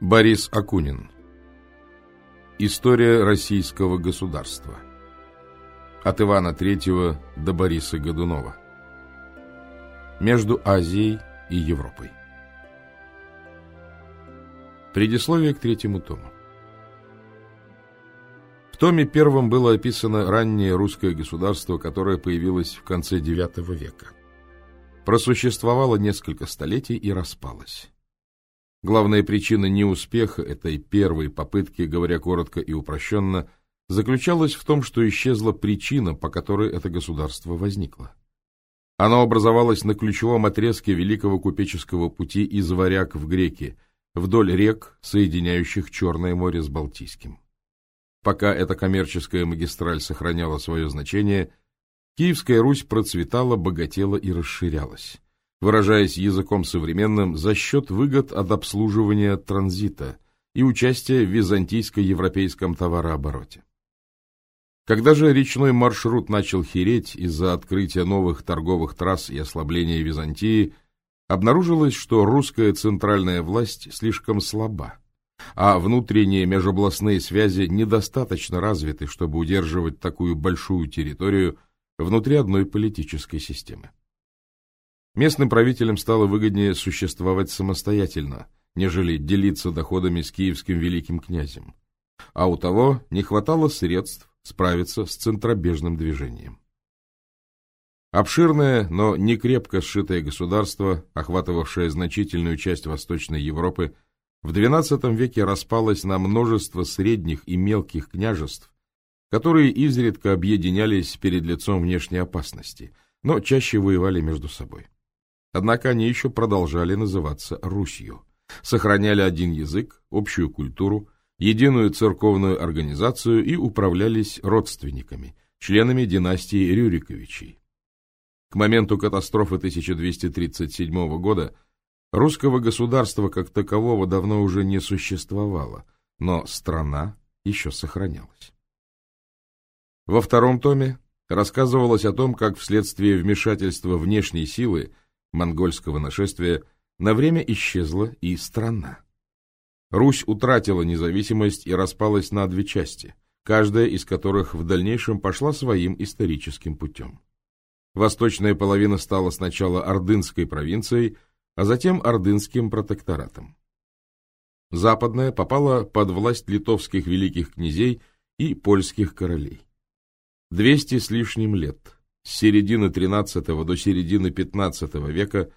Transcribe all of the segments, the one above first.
Борис Акунин. История российского государства. От Ивана III до Бориса Годунова. Между Азией и Европой. Предисловие к третьему тому. В томе первом было описано раннее русское государство, которое появилось в конце IX века. Просуществовало несколько столетий и распалось. Главная причина неуспеха этой первой попытки, говоря коротко и упрощенно, заключалась в том, что исчезла причина, по которой это государство возникло. Оно образовалось на ключевом отрезке Великого купеческого пути из Варяг в Греки, вдоль рек, соединяющих Черное море с Балтийским. Пока эта коммерческая магистраль сохраняла свое значение, Киевская Русь процветала, богатела и расширялась выражаясь языком современным, за счет выгод от обслуживания транзита и участия в византийско-европейском товарообороте. Когда же речной маршрут начал хереть из-за открытия новых торговых трасс и ослабления Византии, обнаружилось, что русская центральная власть слишком слаба, а внутренние межобластные связи недостаточно развиты, чтобы удерживать такую большую территорию внутри одной политической системы. Местным правителям стало выгоднее существовать самостоятельно, нежели делиться доходами с киевским великим князем. А у того не хватало средств справиться с центробежным движением. Обширное, но не крепко сшитое государство, охватывавшее значительную часть Восточной Европы, в XII веке распалось на множество средних и мелких княжеств, которые изредка объединялись перед лицом внешней опасности, но чаще воевали между собой. Однако они еще продолжали называться Русью, сохраняли один язык, общую культуру, единую церковную организацию и управлялись родственниками, членами династии Рюриковичей. К моменту катастрофы 1237 года русского государства как такового давно уже не существовало, но страна еще сохранялась. Во втором томе рассказывалось о том, как вследствие вмешательства внешней силы монгольского нашествия на время исчезла и страна. Русь утратила независимость и распалась на две части, каждая из которых в дальнейшем пошла своим историческим путем. Восточная половина стала сначала Ордынской провинцией, а затем Ордынским протекторатом. Западная попала под власть литовских великих князей и польских королей. Двести с лишним лет с середины XIII до середины XV века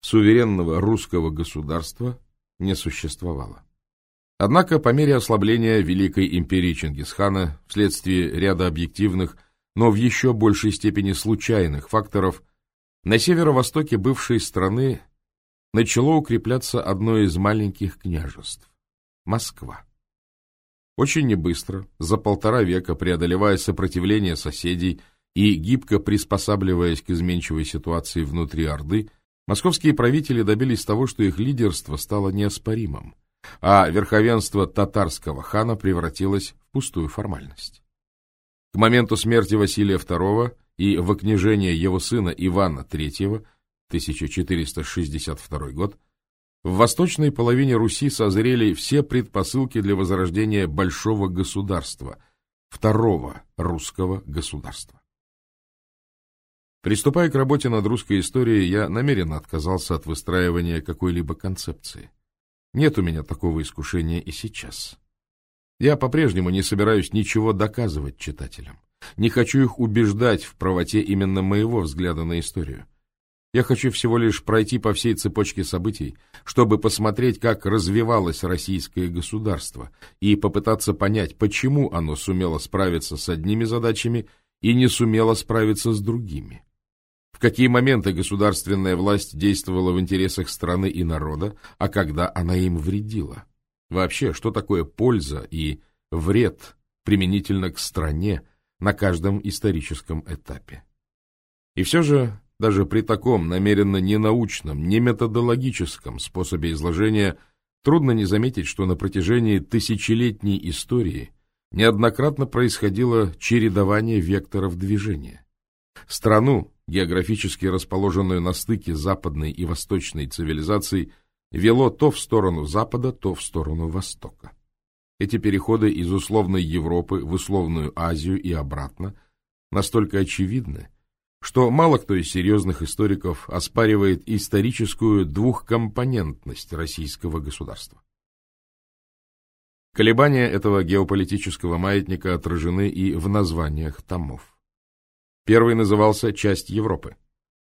суверенного русского государства не существовало. Однако по мере ослабления Великой империи Чингисхана вследствие ряда объективных, но в еще большей степени случайных факторов, на северо-востоке бывшей страны начало укрепляться одно из маленьких княжеств – Москва. Очень небыстро, за полтора века преодолевая сопротивление соседей – и, гибко приспосабливаясь к изменчивой ситуации внутри Орды, московские правители добились того, что их лидерство стало неоспоримым, а верховенство татарского хана превратилось в пустую формальность. К моменту смерти Василия II и вокнижения его сына Ивана III, 1462 год, в восточной половине Руси созрели все предпосылки для возрождения большого государства, второго русского государства. Приступая к работе над русской историей, я намеренно отказался от выстраивания какой-либо концепции. Нет у меня такого искушения и сейчас. Я по-прежнему не собираюсь ничего доказывать читателям. Не хочу их убеждать в правоте именно моего взгляда на историю. Я хочу всего лишь пройти по всей цепочке событий, чтобы посмотреть, как развивалось российское государство, и попытаться понять, почему оно сумело справиться с одними задачами и не сумело справиться с другими какие моменты государственная власть действовала в интересах страны и народа, а когда она им вредила. Вообще, что такое польза и вред применительно к стране на каждом историческом этапе. И все же, даже при таком намеренно ненаучном, не методологическом способе изложения, трудно не заметить, что на протяжении тысячелетней истории неоднократно происходило чередование векторов движения. Страну, географически расположенную на стыке западной и восточной цивилизаций, вело то в сторону Запада, то в сторону Востока. Эти переходы из условной Европы в условную Азию и обратно настолько очевидны, что мало кто из серьезных историков оспаривает историческую двухкомпонентность российского государства. Колебания этого геополитического маятника отражены и в названиях томов. Первый назывался «Часть Европы»,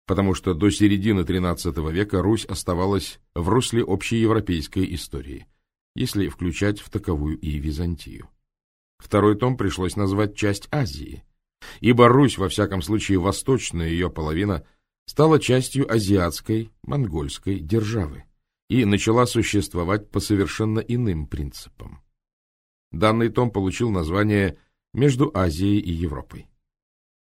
потому что до середины XIII века Русь оставалась в русле общеевропейской истории, если включать в таковую и Византию. Второй том пришлось назвать «Часть Азии», ибо Русь, во всяком случае восточная ее половина, стала частью азиатской, монгольской державы и начала существовать по совершенно иным принципам. Данный том получил название «Между Азией и Европой».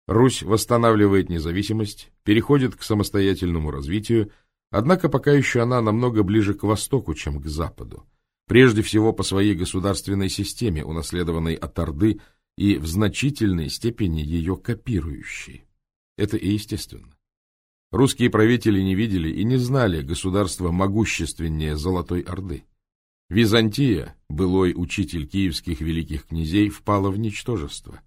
Русь восстанавливает независимость, переходит к самостоятельному развитию, однако пока еще она намного ближе к востоку, чем к западу, прежде всего по своей государственной системе, унаследованной от Орды и в значительной степени ее копирующей. Это и естественно. Русские правители не видели и не знали государства могущественнее Золотой Орды. Византия, былой учитель киевских великих князей, впала в ничтожество,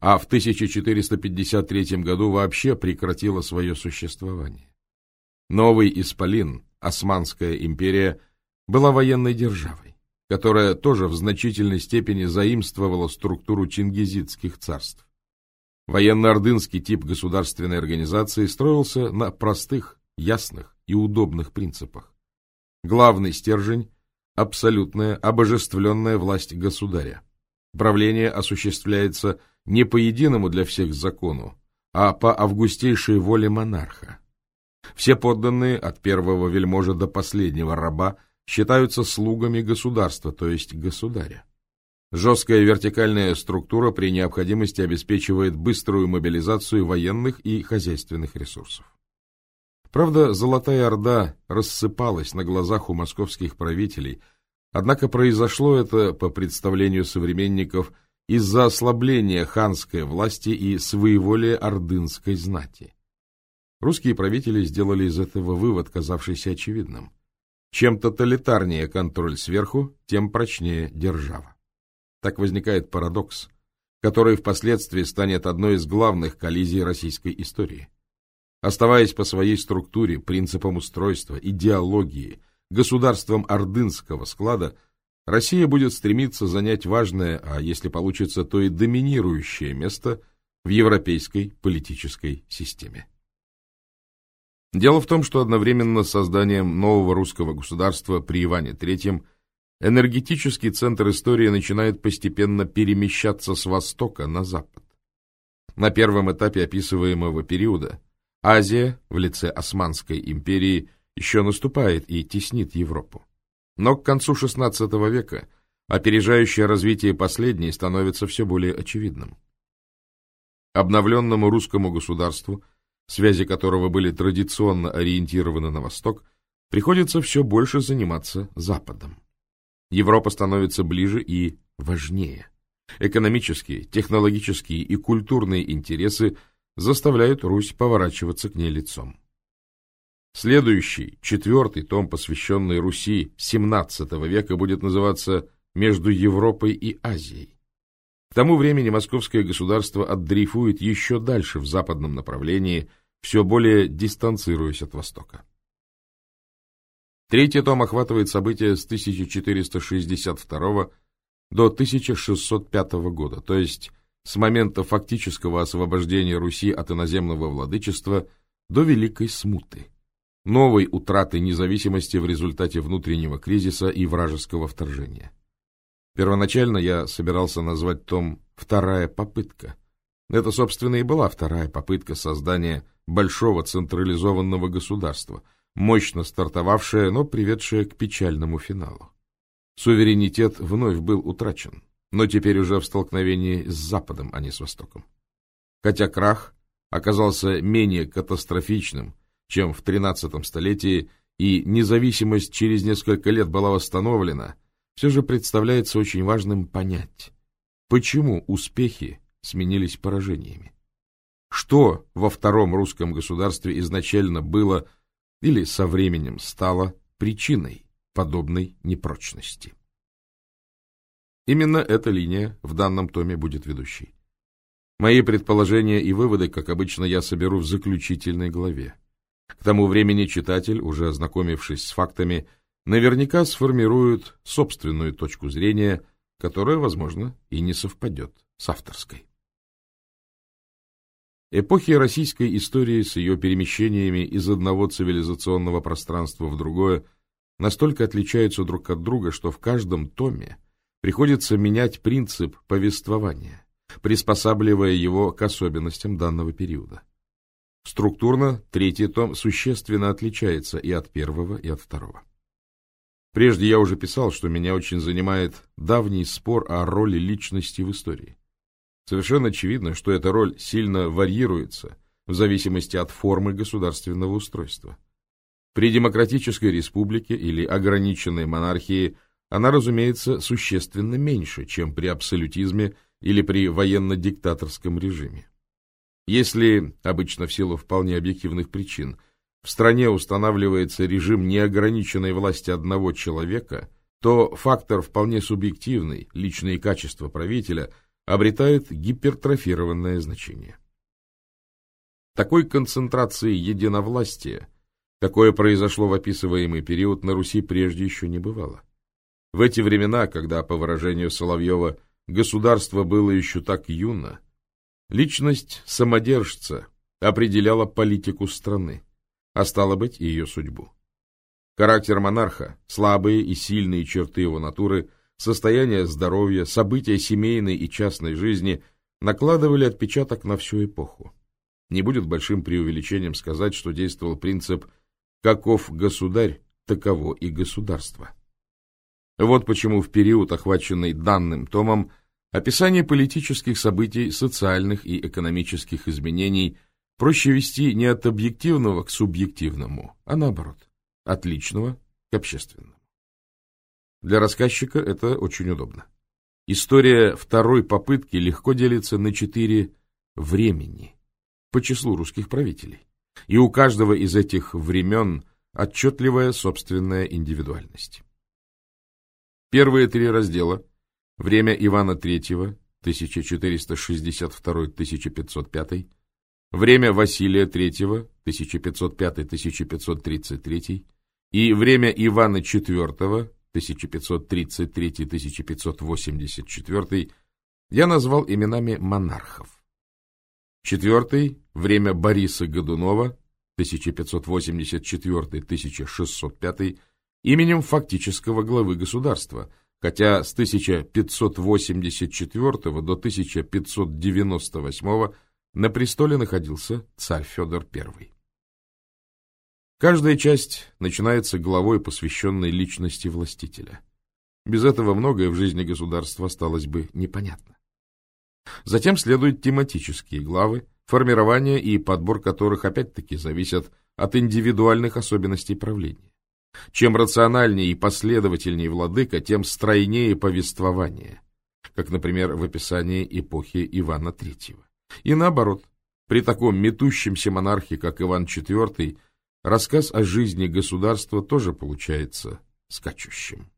а в 1453 году вообще прекратила свое существование. Новый Исполин, Османская империя, была военной державой которая тоже в значительной степени заимствовала структуру чингизидских царств. Военно-ордынский тип государственной организации строился на простых, ясных и удобных принципах. Главный стержень – абсолютная, обожествленная власть государя. Правление осуществляется не по единому для всех закону, а по августейшей воле монарха. Все подданные, от первого вельможа до последнего раба – считаются слугами государства, то есть государя. Жесткая вертикальная структура при необходимости обеспечивает быструю мобилизацию военных и хозяйственных ресурсов. Правда, Золотая Орда рассыпалась на глазах у московских правителей, однако произошло это, по представлению современников, из-за ослабления ханской власти и своеволия ордынской знати. Русские правители сделали из этого вывод, казавшийся очевидным – чем тоталитарнее контроль сверху, тем прочнее держава. Так возникает парадокс, который впоследствии станет одной из главных коллизий российской истории. Оставаясь по своей структуре, принципам устройства, идеологии, государством ордынского склада, Россия будет стремиться занять важное, а если получится, то и доминирующее место в европейской политической системе. Дело в том, что одновременно с созданием нового русского государства при Иване III энергетический центр истории начинает постепенно перемещаться с востока на запад. На первом этапе описываемого периода Азия в лице Османской империи еще наступает и теснит Европу. Но к концу XVI века опережающее развитие последней становится все более очевидным. Обновленному русскому государству – связи которого были традиционно ориентированы на восток, приходится все больше заниматься Западом. Европа становится ближе и важнее. Экономические, технологические и культурные интересы заставляют Русь поворачиваться к ней лицом. Следующий, четвертый том, посвященный Руси XVII века, будет называться «Между Европой и Азией». К тому времени московское государство отдрейфует еще дальше в западном направлении, все более дистанцируясь от Востока. Третий том охватывает события с 1462 до 1605 года, то есть с момента фактического освобождения Руси от иноземного владычества до Великой Смуты, новой утраты независимости в результате внутреннего кризиса и вражеского вторжения. Первоначально я собирался назвать том «Вторая попытка». Это, собственно, и была вторая попытка создания большого централизованного государства, мощно стартовавшая, но приведшая к печальному финалу. Суверенитет вновь был утрачен, но теперь уже в столкновении с Западом, а не с Востоком. Хотя крах оказался менее катастрофичным, чем в XIII столетии, и независимость через несколько лет была восстановлена – все же представляется очень важным понять, почему успехи сменились поражениями. Что во втором русском государстве изначально было или со временем стало причиной подобной непрочности. Именно эта линия в данном томе будет ведущей. Мои предположения и выводы, как обычно, я соберу в заключительной главе. К тому времени читатель, уже ознакомившись с фактами, наверняка сформирует собственную точку зрения, которая, возможно, и не совпадет с авторской. Эпохи российской истории с ее перемещениями из одного цивилизационного пространства в другое настолько отличаются друг от друга, что в каждом томе приходится менять принцип повествования, приспосабливая его к особенностям данного периода. Структурно третий том существенно отличается и от первого, и от второго. Прежде я уже писал, что меня очень занимает давний спор о роли личности в истории. Совершенно очевидно, что эта роль сильно варьируется в зависимости от формы государственного устройства. При демократической республике или ограниченной монархии – она, разумеется, существенно меньше, чем при абсолютизме или при военно-диктаторском режиме. Если, обычно в силу вполне объективных причин, в стране устанавливается режим неограниченной власти одного человека, то фактор вполне субъективный, личные качества правителя, обретает гипертрофированное значение. Такой концентрации единовластия, какое произошло в описываемый период, на Руси прежде еще не бывало. В эти времена, когда, по выражению Соловьева, государство было еще так юно, личность самодержца определяла политику страны, а стало быть, и ее судьбу. Характер монарха, слабые и сильные черты его натуры, состояние здоровья, события семейной и частной жизни накладывали отпечаток на всю эпоху. Не будет большим преувеличением сказать, что действовал принцип «каков государь, таково и государство». Вот почему в период, охваченный данным томом, описание политических событий, социальных и экономических изменений проще вести не от объективного к субъективному, а наоборот, от личного к общественному. Для рассказчика это очень удобно. История второй попытки легко делится на четыре времени по числу русских правителей, и у каждого из этих времен отчетливая собственная индивидуальность. Первые три раздела «Время Ивана III» 1462-1505, «Время Василия III» 1505-1533 и «Время Ивана IV» 1533-1584 я назвал именами монархов. Четвертый – время Бориса Годунова, 1584-1605, именем фактического главы государства, хотя с 1584 до 1598 на престоле находился царь Федор I. Каждая часть начинается главой, посвященной личности властителя. Без этого многое в жизни государства осталось бы непонятно. Затем следуют тематические главы, формирование и подбор которых опять-таки зависят от индивидуальных особенностей правления. Чем рациональнее и последовательнее владыка, тем стройнее повествование, как, например, в описании эпохи Ивана III. И наоборот, при таком метущемся монархе, как Иван IV, рассказ о жизни государства тоже получается скачущим.